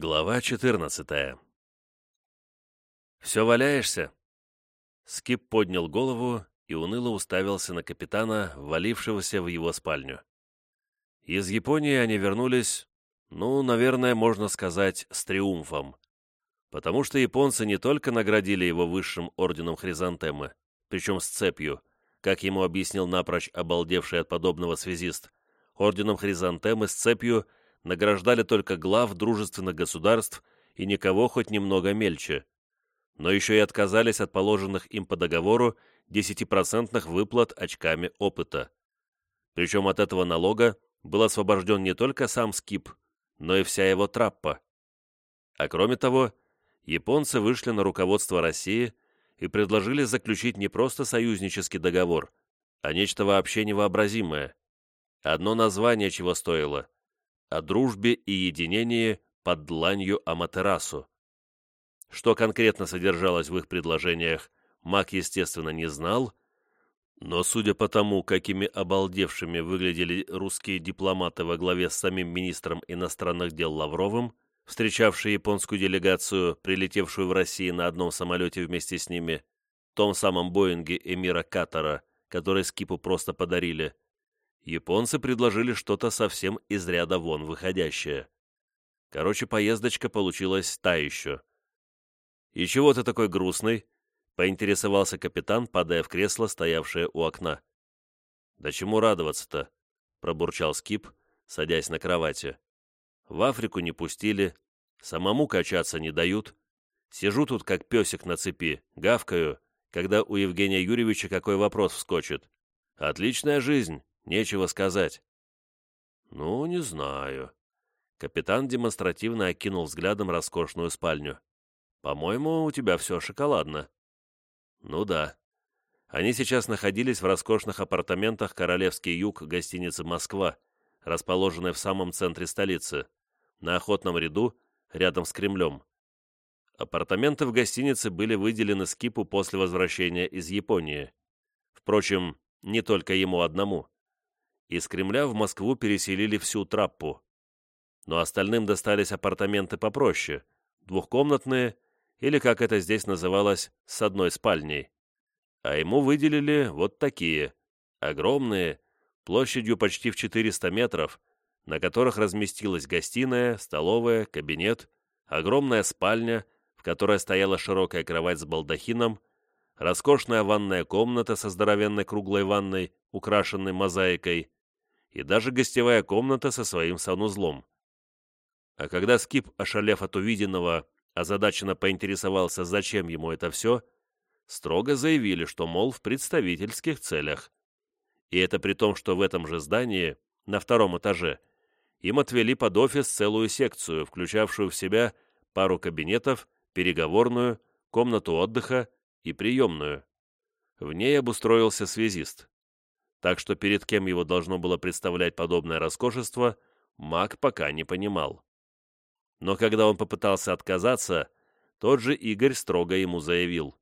Глава 14 «Все валяешься?» Скип поднял голову и уныло уставился на капитана, валившегося в его спальню. Из Японии они вернулись, ну, наверное, можно сказать, с триумфом. Потому что японцы не только наградили его высшим орденом Хризантемы, причем с цепью, как ему объяснил напрочь обалдевший от подобного связист, орденом Хризантемы с цепью – награждали только глав дружественных государств и никого хоть немного мельче, но еще и отказались от положенных им по договору 10% выплат очками опыта. Причем от этого налога был освобожден не только сам Скип, но и вся его траппа. А кроме того, японцы вышли на руководство России и предложили заключить не просто союзнический договор, а нечто вообще невообразимое. Одно название чего стоило о дружбе и единении под дланью Аматерасу. Что конкретно содержалось в их предложениях, маг, естественно, не знал, но судя по тому, какими обалдевшими выглядели русские дипломаты во главе с самим министром иностранных дел Лавровым, встречавшие японскую делегацию, прилетевшую в Россию на одном самолете вместе с ними, том самом Боинге эмира Катара, который Скипу просто подарили – японцы предложили что-то совсем из ряда вон выходящее. Короче, поездочка получилась та еще. «И чего ты такой грустный?» — поинтересовался капитан, падая в кресло, стоявшее у окна. «Да чему радоваться-то?» — пробурчал Скип, садясь на кровати. «В Африку не пустили, самому качаться не дают. Сижу тут, как песик на цепи, гавкаю, когда у Евгения Юрьевича какой вопрос вскочит. Отличная жизнь, Нечего сказать. Ну, не знаю. Капитан демонстративно окинул взглядом роскошную спальню. По-моему, у тебя все шоколадно. Ну да. Они сейчас находились в роскошных апартаментах «Королевский юг» гостиницы «Москва», расположенной в самом центре столицы, на охотном ряду, рядом с Кремлем. Апартаменты в гостинице были выделены Скипу после возвращения из Японии. Впрочем, не только ему одному. Из Кремля в Москву переселили всю траппу. Но остальным достались апартаменты попроще, двухкомнатные, или, как это здесь называлось, с одной спальней. А ему выделили вот такие, огромные, площадью почти в 400 метров, на которых разместилась гостиная, столовая, кабинет, огромная спальня, в которой стояла широкая кровать с балдахином, роскошная ванная комната со здоровенной круглой ванной, украшенной мозаикой, и даже гостевая комната со своим санузлом. А когда Скип, ошалев от увиденного, озадаченно поинтересовался, зачем ему это все, строго заявили, что, мол, в представительских целях. И это при том, что в этом же здании, на втором этаже, им отвели под офис целую секцию, включавшую в себя пару кабинетов, переговорную, комнату отдыха и приемную. В ней обустроился связист так что перед кем его должно было представлять подобное роскошество, маг пока не понимал. Но когда он попытался отказаться, тот же Игорь строго ему заявил.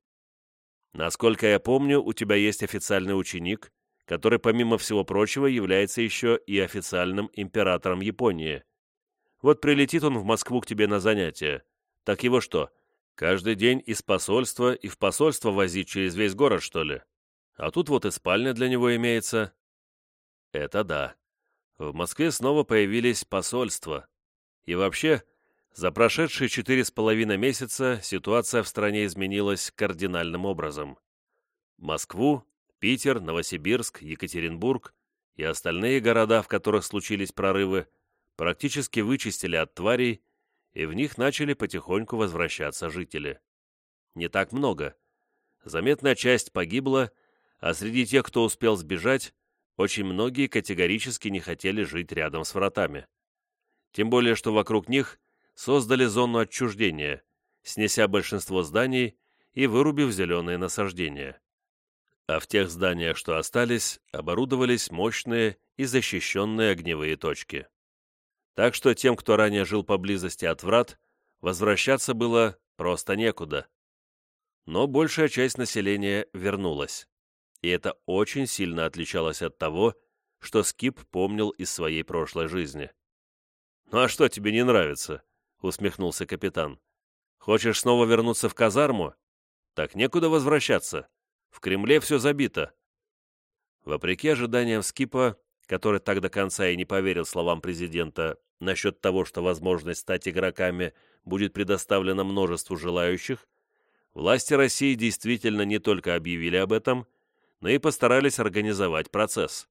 «Насколько я помню, у тебя есть официальный ученик, который, помимо всего прочего, является еще и официальным императором Японии. Вот прилетит он в Москву к тебе на занятия. Так его что, каждый день из посольства и в посольство возить через весь город, что ли?» А тут вот и спальня для него имеется. Это да. В Москве снова появились посольства. И вообще, за прошедшие четыре с половиной месяца ситуация в стране изменилась кардинальным образом. Москву, Питер, Новосибирск, Екатеринбург и остальные города, в которых случились прорывы, практически вычистили от тварей, и в них начали потихоньку возвращаться жители. Не так много. Заметная часть погибла, а среди тех, кто успел сбежать, очень многие категорически не хотели жить рядом с вратами. Тем более, что вокруг них создали зону отчуждения, снеся большинство зданий и вырубив зеленые насаждения. А в тех зданиях, что остались, оборудовались мощные и защищенные огневые точки. Так что тем, кто ранее жил поблизости от врат, возвращаться было просто некуда. Но большая часть населения вернулась и это очень сильно отличалось от того, что Скип помнил из своей прошлой жизни. «Ну а что тебе не нравится?» — усмехнулся капитан. «Хочешь снова вернуться в казарму? Так некуда возвращаться. В Кремле все забито». Вопреки ожиданиям Скипа, который так до конца и не поверил словам президента насчет того, что возможность стать игроками будет предоставлена множеству желающих, власти России действительно не только объявили об этом, но и постарались организовать процесс.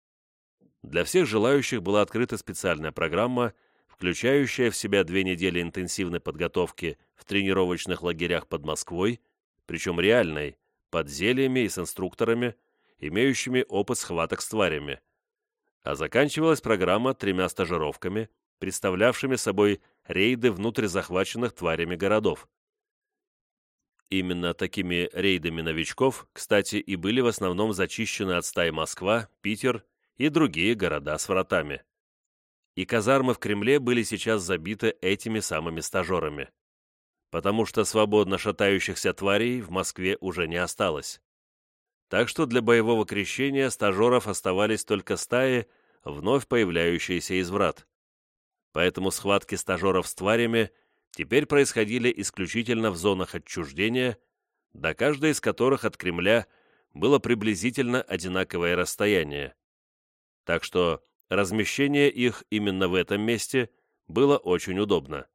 Для всех желающих была открыта специальная программа, включающая в себя две недели интенсивной подготовки в тренировочных лагерях под Москвой, причем реальной, под зельями и с инструкторами, имеющими опыт схваток с тварями. А заканчивалась программа тремя стажировками, представлявшими собой рейды внутрь захваченных тварями городов. Именно такими рейдами новичков, кстати, и были в основном зачищены от стаи Москва, Питер и другие города с вратами. И казармы в Кремле были сейчас забиты этими самыми стажерами. Потому что свободно шатающихся тварей в Москве уже не осталось. Так что для боевого крещения стажеров оставались только стаи, вновь появляющиеся из врат. Поэтому схватки стажеров с тварями теперь происходили исключительно в зонах отчуждения, до каждой из которых от Кремля было приблизительно одинаковое расстояние. Так что размещение их именно в этом месте было очень удобно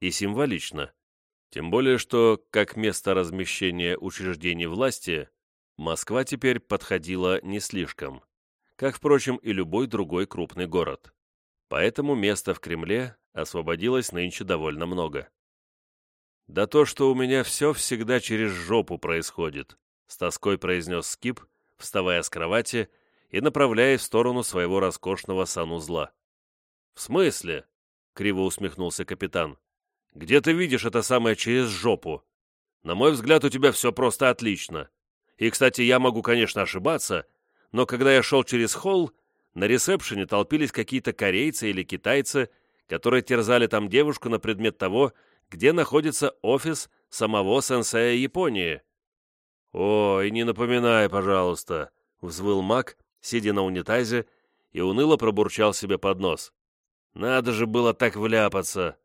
и символично. Тем более, что как место размещения учреждений власти Москва теперь подходила не слишком, как, впрочем, и любой другой крупный город. Поэтому места в Кремле освободилось нынче довольно много. «Да то, что у меня все всегда через жопу происходит», — с тоской произнес Скип, вставая с кровати и направляясь в сторону своего роскошного санузла. «В смысле?» — криво усмехнулся капитан. «Где ты видишь это самое через жопу? На мой взгляд, у тебя все просто отлично. И, кстати, я могу, конечно, ошибаться, но когда я шел через холл, на ресепшене толпились какие-то корейцы или китайцы, которые терзали там девушку на предмет того, где находится офис самого сенсея Японии. «Ой, не напоминай, пожалуйста», — взвыл маг, сидя на унитазе, и уныло пробурчал себе под нос. «Надо же было так вляпаться!»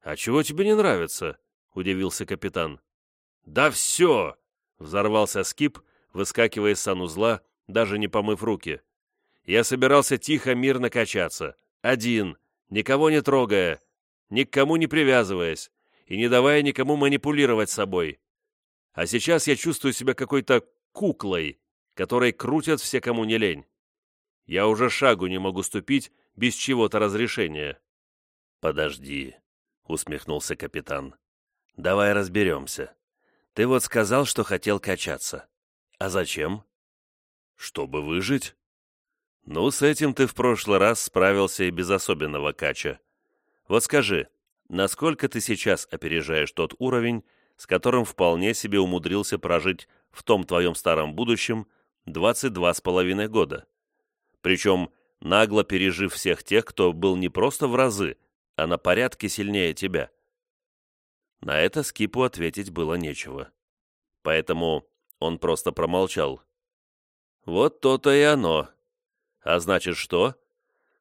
«А чего тебе не нравится?» — удивился капитан. «Да все!» Взорвался скип, выскакивая из санузла, даже не помыв руки. Я собирался тихо, мирно качаться. Один, никого не трогая, ни к кому не привязываясь и не давая никому манипулировать собой. А сейчас я чувствую себя какой-то куклой, которой крутят все, кому не лень. Я уже шагу не могу ступить без чего-то разрешения. «Подожди», — усмехнулся капитан. «Давай разберемся. Ты вот сказал, что хотел качаться. А зачем? Чтобы выжить. Ну, с этим ты в прошлый раз справился и без особенного кача. Вот скажи, насколько ты сейчас опережаешь тот уровень, с которым вполне себе умудрился прожить в том твоем старом будущем 22 с половиной года? Причем нагло пережив всех тех, кто был не просто в разы, а на порядке сильнее тебя. На это Скипу ответить было нечего. Поэтому он просто промолчал. «Вот то-то и оно. А значит что?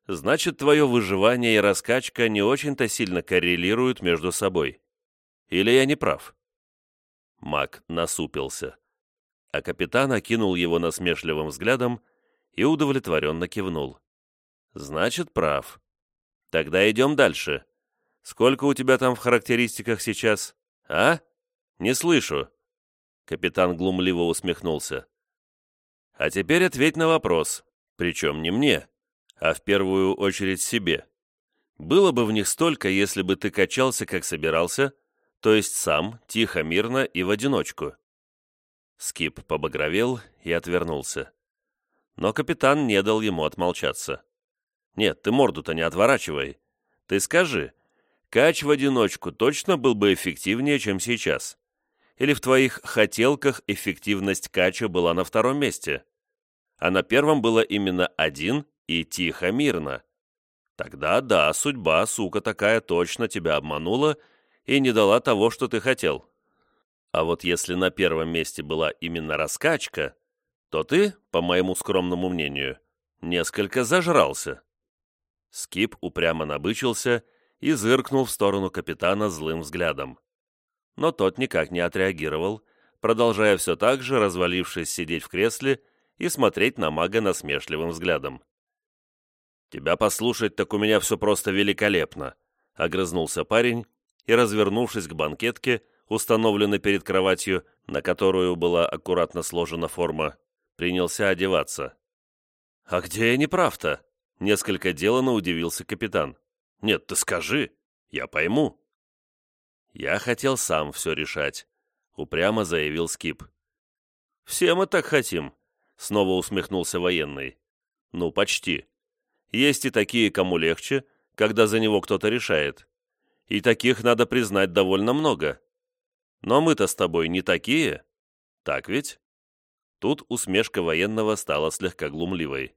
Значит, твое выживание и раскачка не очень-то сильно коррелируют между собой. Или я не прав?» Мак насупился, а капитан окинул его насмешливым взглядом и удовлетворенно кивнул. «Значит, прав. Тогда идем дальше. Сколько у тебя там в характеристиках сейчас? А? Не слышу». Капитан глумливо усмехнулся. «А теперь ответь на вопрос, причем не мне, а в первую очередь себе. Было бы в них столько, если бы ты качался, как собирался, то есть сам, тихо, мирно и в одиночку». Скип побагровел и отвернулся. Но капитан не дал ему отмолчаться. «Нет, ты морду-то не отворачивай. Ты скажи, Кач в одиночку точно был бы эффективнее, чем сейчас? Или в твоих хотелках эффективность кача была на втором месте? А на первом было именно один и тихо, мирно. Тогда да, судьба, сука такая, точно тебя обманула и не дала того, что ты хотел. А вот если на первом месте была именно раскачка, то ты, по моему скромному мнению, несколько зажрался. Скип упрямо набычился и зыркнул в сторону капитана злым взглядом. Но тот никак не отреагировал, продолжая все так же, развалившись сидеть в кресле и смотреть на мага насмешливым взглядом. «Тебя послушать, так у меня все просто великолепно», — огрызнулся парень и, развернувшись к банкетке, установленной перед кроватью, на которую была аккуратно сложена форма, принялся одеваться. «А где я не прав-то?» — несколько делано удивился капитан. «Нет, ты скажи, я пойму». «Я хотел сам все решать», — упрямо заявил Скип. «Все мы так хотим», — снова усмехнулся военный. «Ну, почти. Есть и такие, кому легче, когда за него кто-то решает. И таких, надо признать, довольно много. Но мы-то с тобой не такие. Так ведь?» Тут усмешка военного стала слегка глумливой.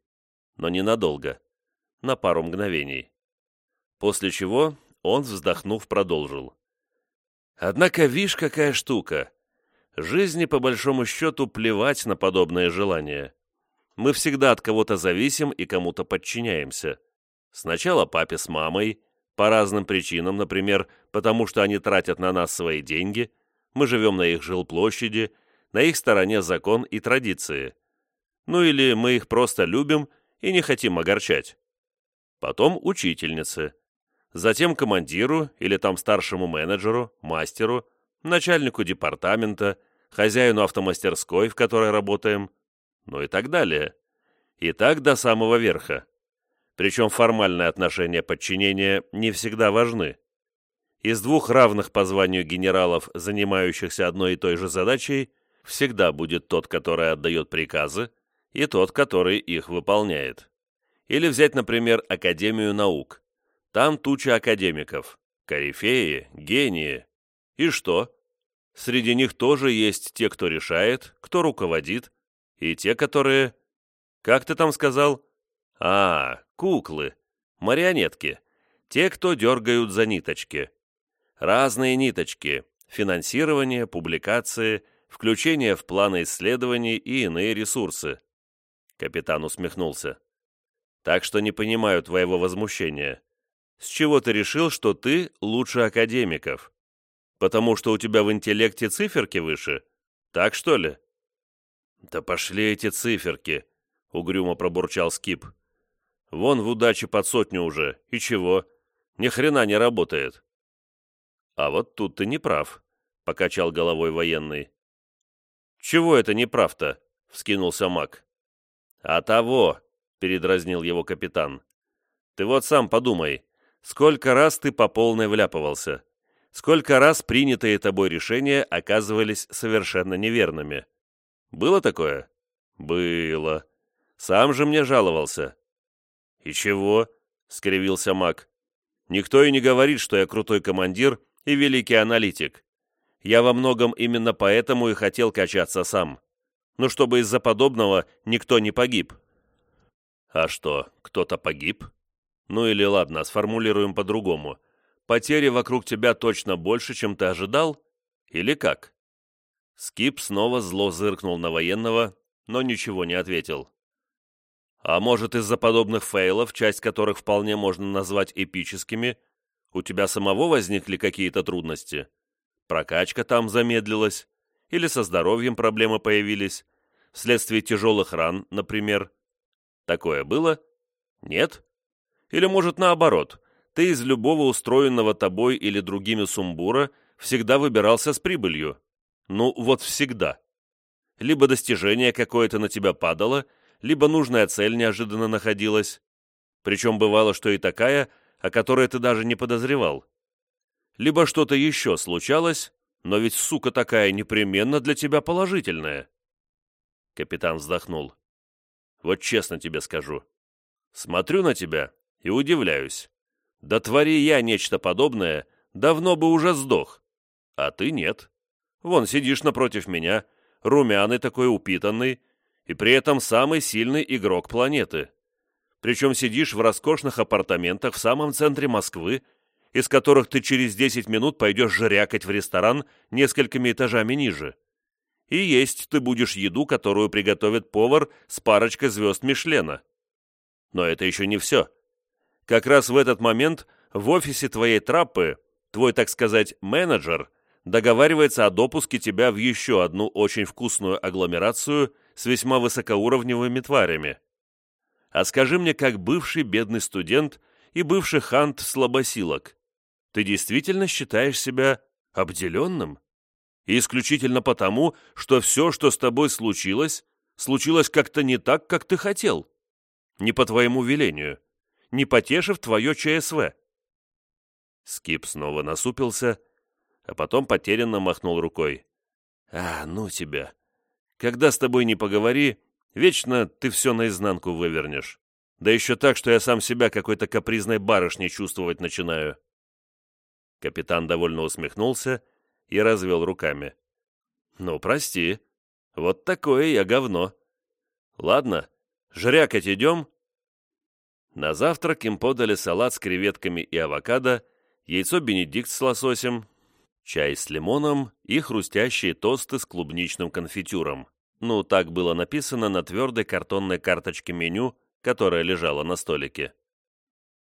Но ненадолго. На пару мгновений. После чего он, вздохнув, продолжил. «Однако, вишь, какая штука. Жизни, по большому счету, плевать на подобное желание. Мы всегда от кого-то зависим и кому-то подчиняемся. Сначала папе с мамой, по разным причинам, например, потому что они тратят на нас свои деньги, мы живем на их жилплощади, на их стороне закон и традиции. Ну или мы их просто любим и не хотим огорчать. Потом учительницы. Затем командиру или там старшему менеджеру, мастеру, начальнику департамента, хозяину автомастерской, в которой работаем, ну и так далее. И так до самого верха. Причем формальные отношения подчинения не всегда важны. Из двух равных по званию генералов, занимающихся одной и той же задачей, всегда будет тот, который отдает приказы, и тот, который их выполняет. Или взять, например, Академию наук. Там туча академиков, корифеи, гении. И что? Среди них тоже есть те, кто решает, кто руководит, и те, которые... Как ты там сказал? А, куклы, марионетки. Те, кто дергают за ниточки. Разные ниточки. Финансирование, публикации, включение в планы исследований и иные ресурсы. Капитан усмехнулся. Так что не понимаю твоего возмущения. С чего ты решил, что ты лучше академиков? Потому что у тебя в интеллекте циферки выше? Так что ли? «Да пошли эти циферки!» — угрюмо пробурчал Скип. «Вон в удаче под сотню уже. И чего? Ни хрена не работает». «А вот тут ты не прав», — покачал головой военный. «Чего это не прав-то?» — вскинулся маг. «А того!» — передразнил его капитан. «Ты вот сам подумай, сколько раз ты по полной вляпывался, сколько раз принятые тобой решения оказывались совершенно неверными. Было такое? Было. Сам же мне жаловался. И чего? скривился маг. Никто и не говорит, что я крутой командир и великий аналитик. Я во многом именно поэтому и хотел качаться сам. Ну, чтобы из-за подобного никто не погиб. А что, кто-то погиб? Ну или ладно, сформулируем по-другому. Потери вокруг тебя точно больше, чем ты ожидал? Или как? Скип снова зло зыркнул на военного, но ничего не ответил. «А может, из-за подобных фейлов, часть которых вполне можно назвать эпическими, у тебя самого возникли какие-то трудности? Прокачка там замедлилась? Или со здоровьем проблемы появились? Вследствие тяжелых ран, например? Такое было? Нет? Или, может, наоборот, ты из любого устроенного тобой или другими сумбура всегда выбирался с прибылью?» Ну, вот всегда. Либо достижение какое-то на тебя падало, либо нужная цель неожиданно находилась. Причем бывало, что и такая, о которой ты даже не подозревал. Либо что-то еще случалось, но ведь, сука, такая непременно для тебя положительная. Капитан вздохнул. Вот честно тебе скажу. Смотрю на тебя и удивляюсь. Да твори я нечто подобное, давно бы уже сдох. А ты нет. Вон сидишь напротив меня, румяный такой упитанный, и при этом самый сильный игрок планеты. Причем сидишь в роскошных апартаментах в самом центре Москвы, из которых ты через 10 минут пойдешь жрякать в ресторан несколькими этажами ниже. И есть ты будешь еду, которую приготовит повар с парочкой звезд Мишлена. Но это еще не все. Как раз в этот момент в офисе твоей траппы твой, так сказать, менеджер договаривается о допуске тебя в еще одну очень вкусную агломерацию с весьма высокоуровневыми тварями. А скажи мне, как бывший бедный студент и бывший хант слабосилок, ты действительно считаешь себя обделенным? И исключительно потому, что все, что с тобой случилось, случилось как-то не так, как ты хотел. Не по твоему велению, не потешив твое ЧСВ. Скип снова насупился, а потом потерянно махнул рукой. «А, ну тебя! Когда с тобой не поговори, вечно ты все наизнанку вывернешь. Да еще так, что я сам себя какой-то капризной барышней чувствовать начинаю». Капитан довольно усмехнулся и развел руками. «Ну, прости. Вот такое я говно. Ладно, жрякать идем?» На завтрак им подали салат с креветками и авокадо, яйцо бенедикт с лососем, чай с лимоном и хрустящие тосты с клубничным конфитюром. Ну, так было написано на твердой картонной карточке меню, которая лежала на столике.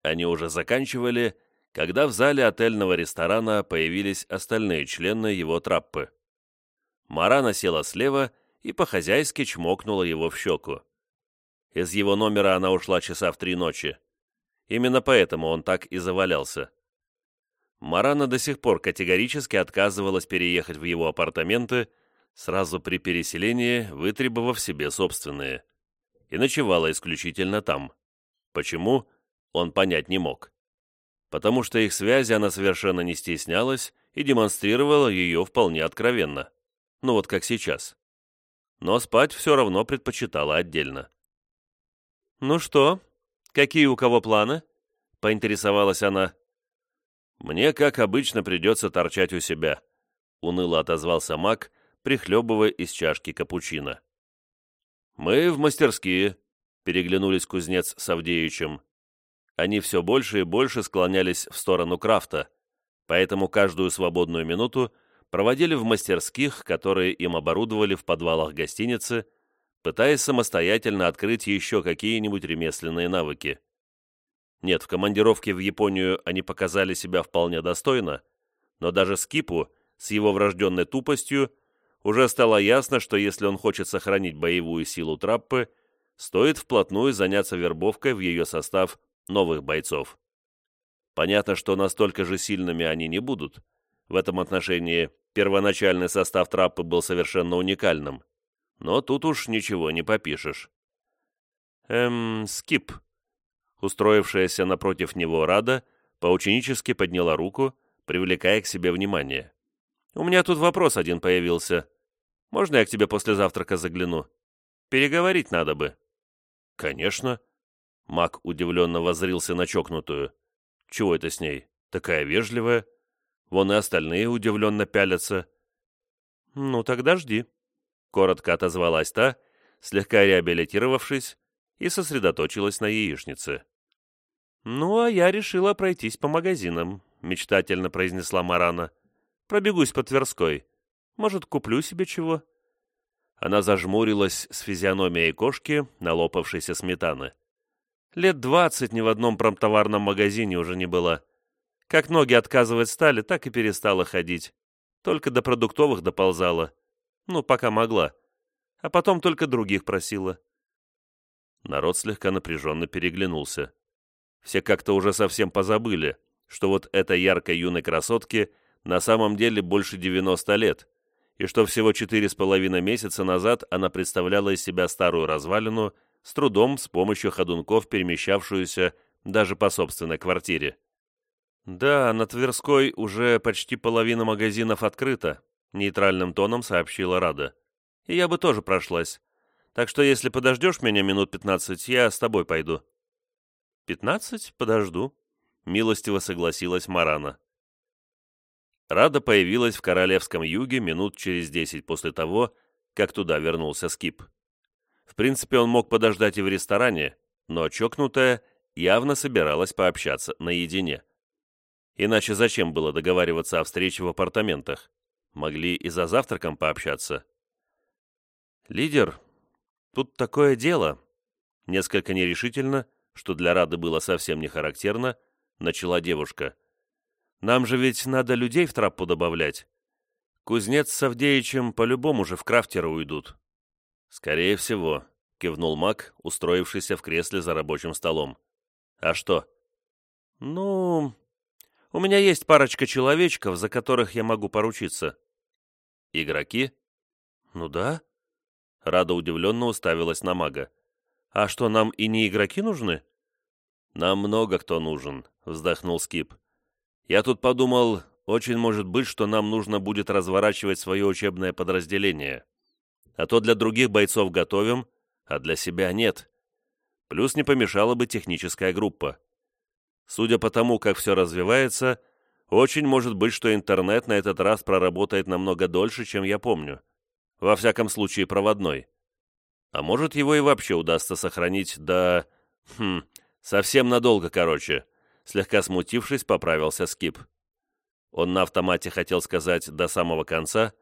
Они уже заканчивали, когда в зале отельного ресторана появились остальные члены его траппы. Марана села слева и по-хозяйски чмокнула его в щеку. Из его номера она ушла часа в три ночи. Именно поэтому он так и завалялся. Марана до сих пор категорически отказывалась переехать в его апартаменты, сразу при переселении вытребовав себе собственные. И ночевала исключительно там. Почему, он понять не мог потому что их связи она совершенно не стеснялась и демонстрировала ее вполне откровенно. Ну вот как сейчас. Но спать все равно предпочитала отдельно. «Ну что, какие у кого планы?» — поинтересовалась она. «Мне, как обычно, придется торчать у себя», — уныло отозвался маг, прихлебывая из чашки капучино. «Мы в мастерские», — переглянулись кузнец с Авдеичем они все больше и больше склонялись в сторону крафта, поэтому каждую свободную минуту проводили в мастерских, которые им оборудовали в подвалах гостиницы, пытаясь самостоятельно открыть еще какие-нибудь ремесленные навыки. Нет, в командировке в Японию они показали себя вполне достойно, но даже Скипу, с его врожденной тупостью, уже стало ясно, что если он хочет сохранить боевую силу Траппы, стоит вплотную заняться вербовкой в ее состав новых бойцов. Понятно, что настолько же сильными они не будут. В этом отношении первоначальный состав траппы был совершенно уникальным. Но тут уж ничего не попишешь. Эм, Скип. Устроившаяся напротив него Рада поученически подняла руку, привлекая к себе внимание. «У меня тут вопрос один появился. Можно я к тебе после завтрака загляну? Переговорить надо бы». «Конечно», Мак удивленно воззрился на чокнутую. «Чего это с ней? Такая вежливая? Вон и остальные удивленно пялятся». «Ну, тогда жди», — коротко отозвалась та, слегка реабилитировавшись, и сосредоточилась на яичнице. «Ну, а я решила пройтись по магазинам», — мечтательно произнесла Марана. «Пробегусь по Тверской. Может, куплю себе чего?» Она зажмурилась с физиономией кошки, налопавшейся сметаны. Лет двадцать ни в одном промтоварном магазине уже не была. Как ноги отказывать стали, так и перестала ходить. Только до продуктовых доползала. Ну, пока могла. А потом только других просила. Народ слегка напряженно переглянулся. Все как-то уже совсем позабыли, что вот этой яркой юной красотке на самом деле больше 90 лет, и что всего четыре с половиной месяца назад она представляла из себя старую развалину – с трудом с помощью ходунков перемещавшуюся даже по собственной квартире. «Да, на Тверской уже почти половина магазинов открыта», — нейтральным тоном сообщила Рада. «И я бы тоже прошлась. Так что если подождешь меня минут пятнадцать, я с тобой пойду». «Пятнадцать? Подожду», — милостиво согласилась Марана. Рада появилась в Королевском юге минут через десять после того, как туда вернулся Скип. В принципе, он мог подождать и в ресторане, но чокнутая явно собиралась пообщаться наедине. Иначе зачем было договариваться о встрече в апартаментах? Могли и за завтраком пообщаться. «Лидер, тут такое дело», несколько нерешительно, что для Рады было совсем не характерно, — начала девушка. «Нам же ведь надо людей в траппу добавлять. Кузнец с Авдеичем по-любому же в крафтеры уйдут». «Скорее всего», — кивнул маг, устроившийся в кресле за рабочим столом. «А что?» «Ну, у меня есть парочка человечков, за которых я могу поручиться». «Игроки?» «Ну да». Рада удивленно уставилась на мага. «А что, нам и не игроки нужны?» «Нам много кто нужен», — вздохнул Скип. «Я тут подумал, очень может быть, что нам нужно будет разворачивать свое учебное подразделение. А то для других бойцов готовим, а для себя нет. Плюс не помешала бы техническая группа. Судя по тому, как все развивается, очень может быть, что интернет на этот раз проработает намного дольше, чем я помню. Во всяком случае, проводной. А может, его и вообще удастся сохранить до... Хм, совсем надолго, короче. Слегка смутившись, поправился Скип. Он на автомате хотел сказать «до самого конца»,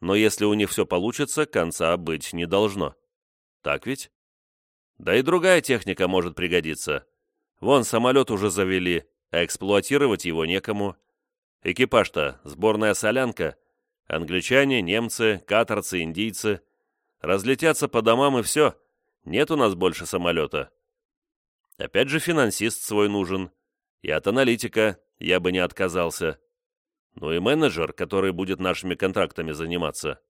но если у них все получится, конца быть не должно. Так ведь? Да и другая техника может пригодиться. Вон, самолет уже завели, а эксплуатировать его некому. Экипаж-то сборная солянка. Англичане, немцы, катарцы, индийцы — Разлетятся по домам и все. Нет у нас больше самолета. Опять же финансист свой нужен. И от аналитика я бы не отказался. Ну и менеджер, который будет нашими контрактами заниматься.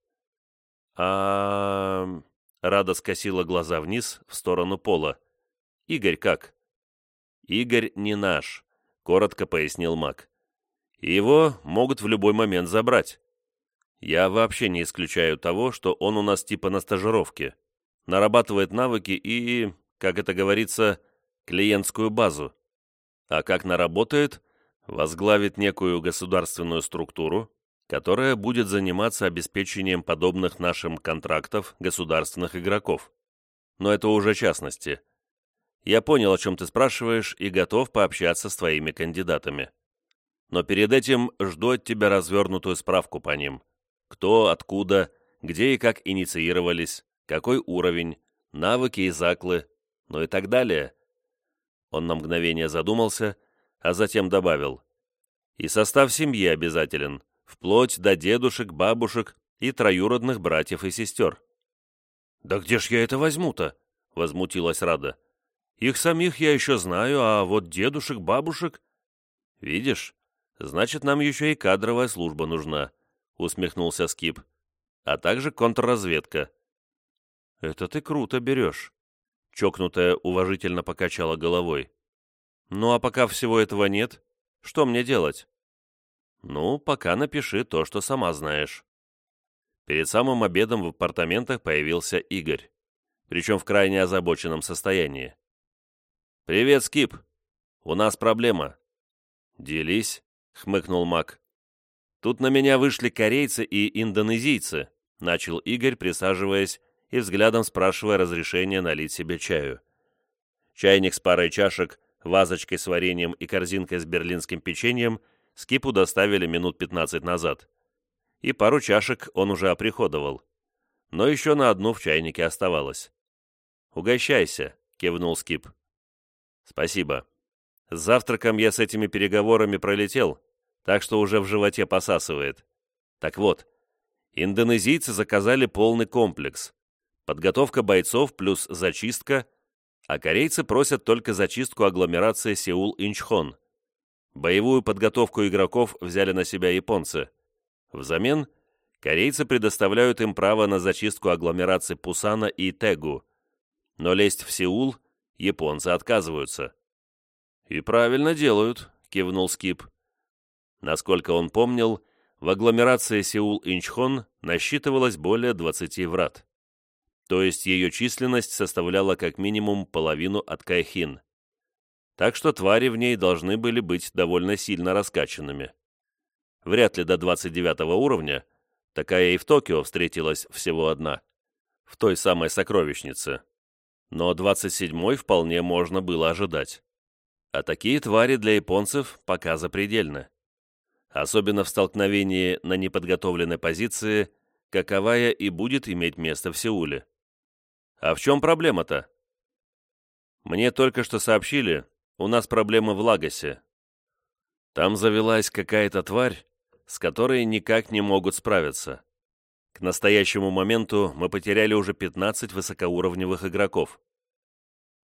А... Рада скосила глаза вниз, в сторону пола. «Игорь как?» «Игорь не наш», — коротко пояснил Мак. «Его могут в любой момент забрать. Я вообще не исключаю того, что он у нас типа на стажировке, нарабатывает навыки и, как это говорится, клиентскую базу. А как наработает, возглавит некую государственную структуру, которая будет заниматься обеспечением подобных нашим контрактов государственных игроков. Но это уже частности. Я понял, о чем ты спрашиваешь, и готов пообщаться с твоими кандидатами. Но перед этим жду от тебя развернутую справку по ним кто, откуда, где и как инициировались, какой уровень, навыки и заклы, ну и так далее. Он на мгновение задумался, а затем добавил. И состав семьи обязателен, вплоть до дедушек, бабушек и троюродных братьев и сестер. «Да где ж я это возьму-то?» — возмутилась Рада. «Их самих я еще знаю, а вот дедушек, бабушек...» «Видишь, значит, нам еще и кадровая служба нужна», — усмехнулся Скип. «А также контрразведка». «Это ты круто берешь», — чокнутая уважительно покачала головой. «Ну а пока всего этого нет, что мне делать?» «Ну, пока напиши то, что сама знаешь». Перед самым обедом в апартаментах появился Игорь, причем в крайне озабоченном состоянии. «Привет, Скип! У нас проблема». «Делись», — хмыкнул Мак. Тут на меня вышли корейцы и индонезийцы, начал Игорь, присаживаясь и взглядом спрашивая разрешения налить себе чаю. Чайник с парой чашек, вазочкой с вареньем и корзинкой с берлинским печеньем Скипу доставили минут 15 назад. И пару чашек он уже оприходовал. Но еще на одну в чайнике оставалось. «Угощайся», — кивнул Скип. «Спасибо. С завтраком я с этими переговорами пролетел, так что уже в животе посасывает. Так вот, индонезийцы заказали полный комплекс. Подготовка бойцов плюс зачистка, а корейцы просят только зачистку агломерации Сеул-Инчхон. Боевую подготовку игроков взяли на себя японцы. Взамен корейцы предоставляют им право на зачистку агломерации Пусана и Тегу. Но лезть в Сеул японцы отказываются. «И правильно делают», — кивнул Скип. Насколько он помнил, в агломерации Сеул-Инчхон насчитывалось более 20 врат. То есть ее численность составляла как минимум половину от Кайхин. Так что твари в ней должны были быть довольно сильно раскачанными. Вряд ли до 29 уровня, такая и в Токио встретилась всего одна, в той самой сокровищнице. Но 27-й вполне можно было ожидать. А такие твари для японцев пока запредельны особенно в столкновении на неподготовленной позиции, каковая и будет иметь место в Сеуле. А в чем проблема-то? Мне только что сообщили, у нас проблемы в Лагосе, Там завелась какая-то тварь, с которой никак не могут справиться. К настоящему моменту мы потеряли уже 15 высокоуровневых игроков.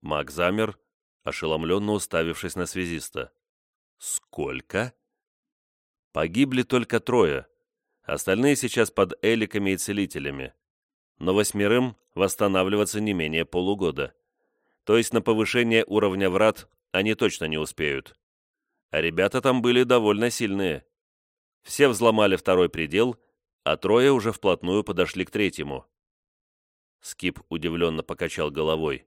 Маг замер, ошеломленно уставившись на связиста. «Сколько?» «Погибли только трое. Остальные сейчас под эликами и целителями. Но восьмерым восстанавливаться не менее полугода. То есть на повышение уровня врат они точно не успеют. А ребята там были довольно сильные. Все взломали второй предел, а трое уже вплотную подошли к третьему. Скип удивленно покачал головой.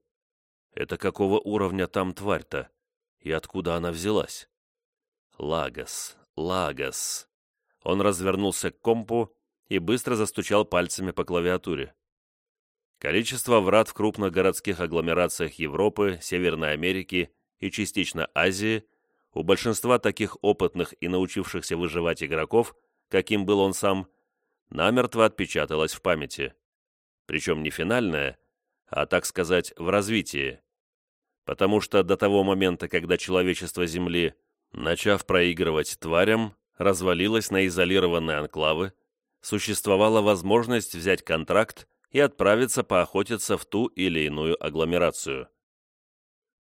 «Это какого уровня там тварь-то? И откуда она взялась?» «Лагос, Лагос». Он развернулся к компу и быстро застучал пальцами по клавиатуре. Количество врат в крупных городских агломерациях Европы, Северной Америки и частично Азии у большинства таких опытных и научившихся выживать игроков, каким был он сам, намертво отпечаталось в памяти. Причем не финальное, а, так сказать, в развитии. Потому что до того момента, когда человечество Земли, начав проигрывать тварям, развалилось на изолированные анклавы, существовала возможность взять контракт и отправиться поохотиться в ту или иную агломерацию.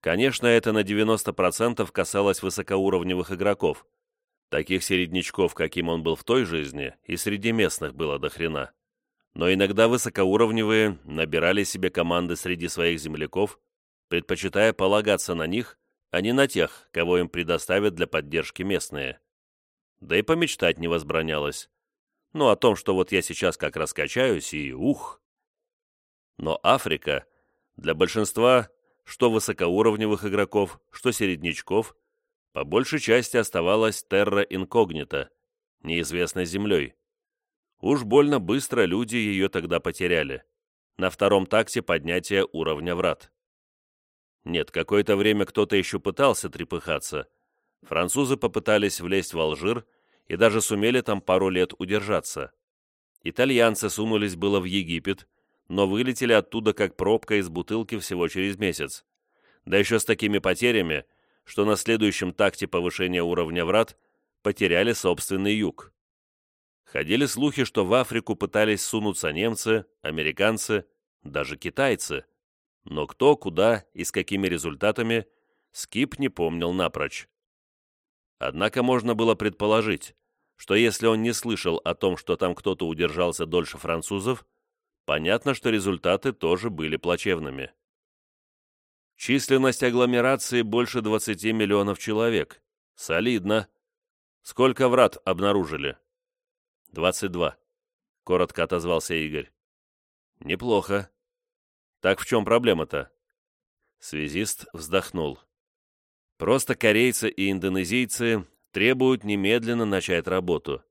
Конечно, это на 90% касалось высокоуровневых игроков. Таких середнячков, каким он был в той жизни, и среди местных было до хрена. Но иногда высокоуровневые набирали себе команды среди своих земляков, предпочитая полагаться на них, а не на тех, кого им предоставят для поддержки местные. Да и помечтать не возбранялось. Ну, о том, что вот я сейчас как раскачаюсь и ух, но Африка для большинства что высокоуровневых игроков, что середнячков, по большей части оставалась терра инкогнита, неизвестной землей. Уж больно быстро люди ее тогда потеряли. На втором такте поднятия уровня врат. Нет, какое-то время кто-то еще пытался трепыхаться. Французы попытались влезть в Алжир и даже сумели там пару лет удержаться. Итальянцы сунулись было в Египет, но вылетели оттуда как пробка из бутылки всего через месяц. Да еще с такими потерями, что на следующем такте повышения уровня врат потеряли собственный юг. Ходили слухи, что в Африку пытались сунуться немцы, американцы, даже китайцы. Но кто, куда и с какими результатами, Скип не помнил напрочь. Однако можно было предположить, что если он не слышал о том, что там кто-то удержался дольше французов, понятно, что результаты тоже были плачевными. Численность агломерации больше 20 миллионов человек. Солидно. Сколько врат обнаружили? 22. Коротко отозвался Игорь. Неплохо. Так в чем проблема-то? Связист вздохнул. Просто корейцы и индонезийцы требуют немедленно начать работу.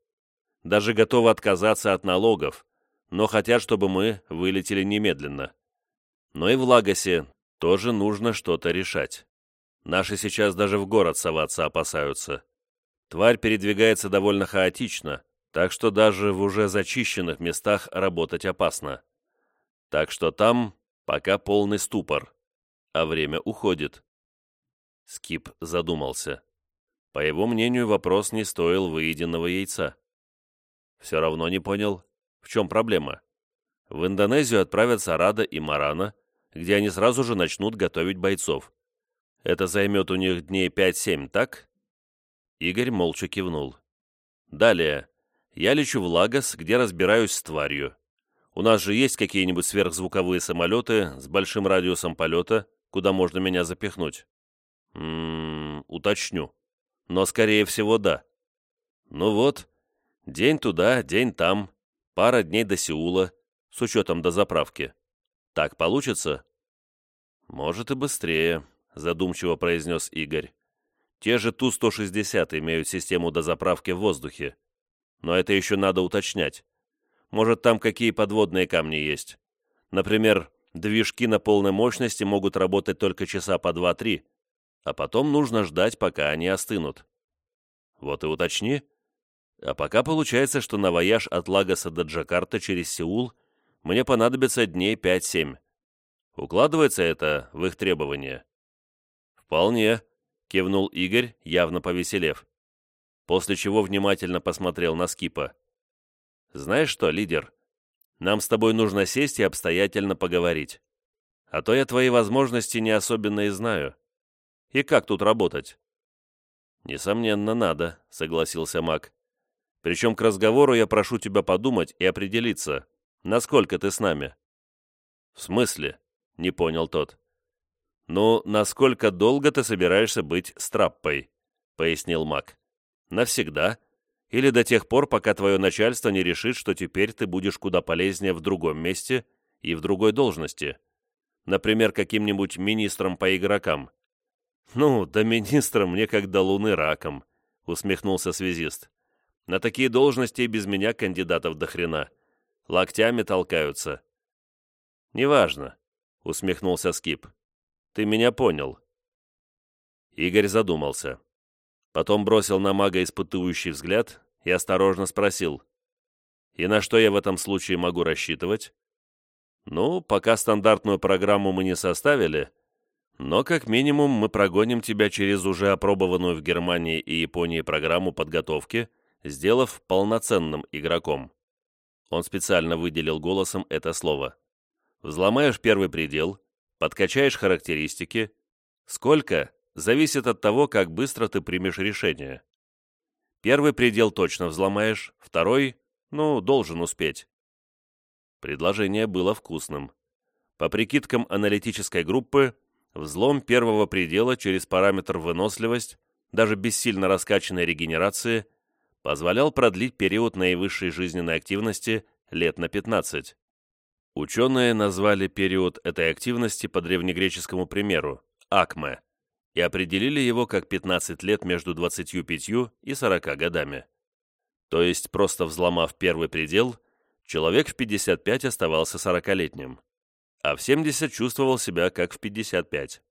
Даже готовы отказаться от налогов, но хотят, чтобы мы вылетели немедленно. Но и в Лагосе тоже нужно что-то решать. Наши сейчас даже в город соваться опасаются. Тварь передвигается довольно хаотично, так что даже в уже зачищенных местах работать опасно. Так что там пока полный ступор, а время уходит. Скип задумался. По его мнению, вопрос не стоил выеденного яйца. Все равно не понял, в чем проблема? В Индонезию отправятся Рада и Марана, где они сразу же начнут готовить бойцов. Это займет у них дней 5-7, так? Игорь молча кивнул. Далее. Я лечу в Лагос, где разбираюсь с тварью. У нас же есть какие-нибудь сверхзвуковые самолеты с большим радиусом полета, куда можно меня запихнуть? Ммм, уточню. Но, скорее всего, да. Ну вот, день туда, день там, Пара дней до Сеула, с учетом до заправки. Так получится?» «Может и быстрее», — задумчиво произнес Игорь. «Те же Ту-160 имеют систему дозаправки в воздухе. Но это еще надо уточнять. Может, там какие подводные камни есть. Например, движки на полной мощности могут работать только часа по 2-3, а потом нужно ждать, пока они остынут. Вот и уточни, а пока получается, что на вояж от Лагоса до Джакарта через Сеул мне понадобится дней 5-7. Укладывается это в их требования? «Вполне», — кивнул Игорь, явно повеселев. после чего внимательно посмотрел на Скипа. «Знаешь что, лидер, нам с тобой нужно сесть и обстоятельно поговорить. А то я твои возможности не особенно и знаю. И как тут работать?» «Несомненно, надо», — согласился маг. «Причем к разговору я прошу тебя подумать и определиться, насколько ты с нами». «В смысле?» — не понял тот. «Ну, насколько долго ты собираешься быть страппой?» — пояснил маг. «Навсегда? Или до тех пор, пока твое начальство не решит, что теперь ты будешь куда полезнее в другом месте и в другой должности? Например, каким-нибудь министром по игрокам?» «Ну, да министром мне как до луны раком», — усмехнулся связист. «На такие должности и без меня кандидатов до хрена. Локтями толкаются». «Неважно», — усмехнулся Скип. «Ты меня понял». Игорь задумался. Потом бросил на мага испытующий взгляд и осторожно спросил. «И на что я в этом случае могу рассчитывать?» «Ну, пока стандартную программу мы не составили, но как минимум мы прогоним тебя через уже опробованную в Германии и Японии программу подготовки, сделав полноценным игроком. Он специально выделил голосом это слово. Взломаешь первый предел, подкачаешь характеристики. Сколько? Зависит от того, как быстро ты примешь решение. Первый предел точно взломаешь, второй, ну, должен успеть. Предложение было вкусным. По прикидкам аналитической группы, Взлом первого предела через параметр выносливость, даже без сильно раскачанной регенерации, позволял продлить период наивысшей жизненной активности лет на 15. Ученые назвали период этой активности по древнегреческому примеру – акме, и определили его как 15 лет между 25 и 40 годами. То есть, просто взломав первый предел, человек в 55 оставался 40-летним а в 70 чувствовал себя как в 55.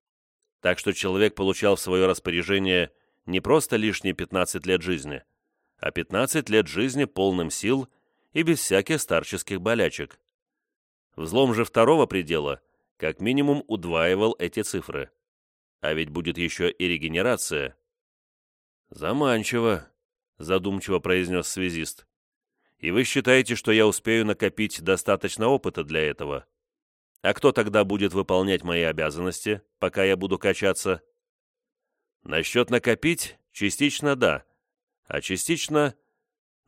Так что человек получал в свое распоряжение не просто лишние 15 лет жизни, а 15 лет жизни полным сил и без всяких старческих болячек. Взлом же второго предела как минимум удваивал эти цифры. А ведь будет еще и регенерация. «Заманчиво», — задумчиво произнес связист. «И вы считаете, что я успею накопить достаточно опыта для этого?» А кто тогда будет выполнять мои обязанности, пока я буду качаться? Насчет накопить, частично да, а частично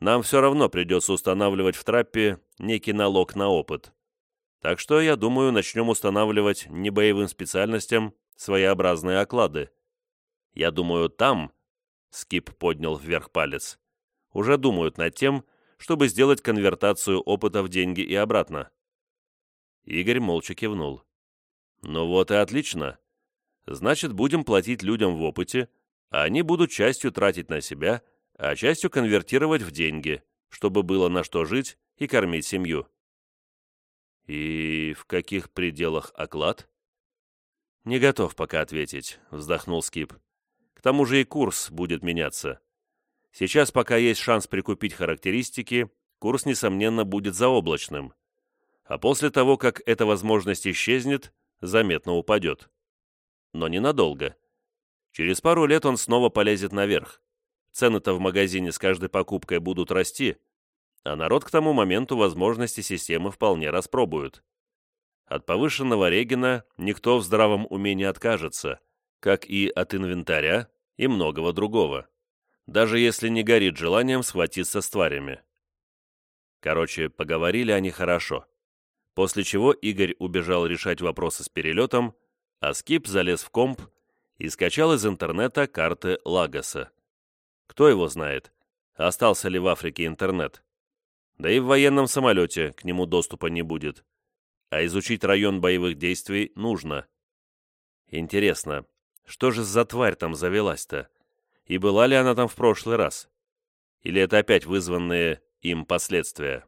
нам все равно придется устанавливать в траппе некий налог на опыт. Так что, я думаю, начнем устанавливать не боевым специальностям своеобразные оклады. Я думаю, там, Скип поднял вверх палец, уже думают над тем, чтобы сделать конвертацию опыта в деньги и обратно. Игорь молча кивнул. «Ну вот и отлично. Значит, будем платить людям в опыте, а они будут частью тратить на себя, а частью конвертировать в деньги, чтобы было на что жить и кормить семью». «И в каких пределах оклад?» «Не готов пока ответить», — вздохнул Скип. «К тому же и курс будет меняться. Сейчас, пока есть шанс прикупить характеристики, курс, несомненно, будет заоблачным а после того, как эта возможность исчезнет, заметно упадет. Но ненадолго. Через пару лет он снова полезет наверх. Цены-то в магазине с каждой покупкой будут расти, а народ к тому моменту возможности системы вполне распробуют. От повышенного регена никто в здравом уме не откажется, как и от инвентаря и многого другого, даже если не горит желанием схватиться с тварями. Короче, поговорили они хорошо после чего Игорь убежал решать вопросы с перелетом, а Скип залез в комп и скачал из интернета карты Лагоса. Кто его знает, остался ли в Африке интернет. Да и в военном самолете к нему доступа не будет. А изучить район боевых действий нужно. Интересно, что же за тварь там завелась-то? И была ли она там в прошлый раз? Или это опять вызванные им последствия?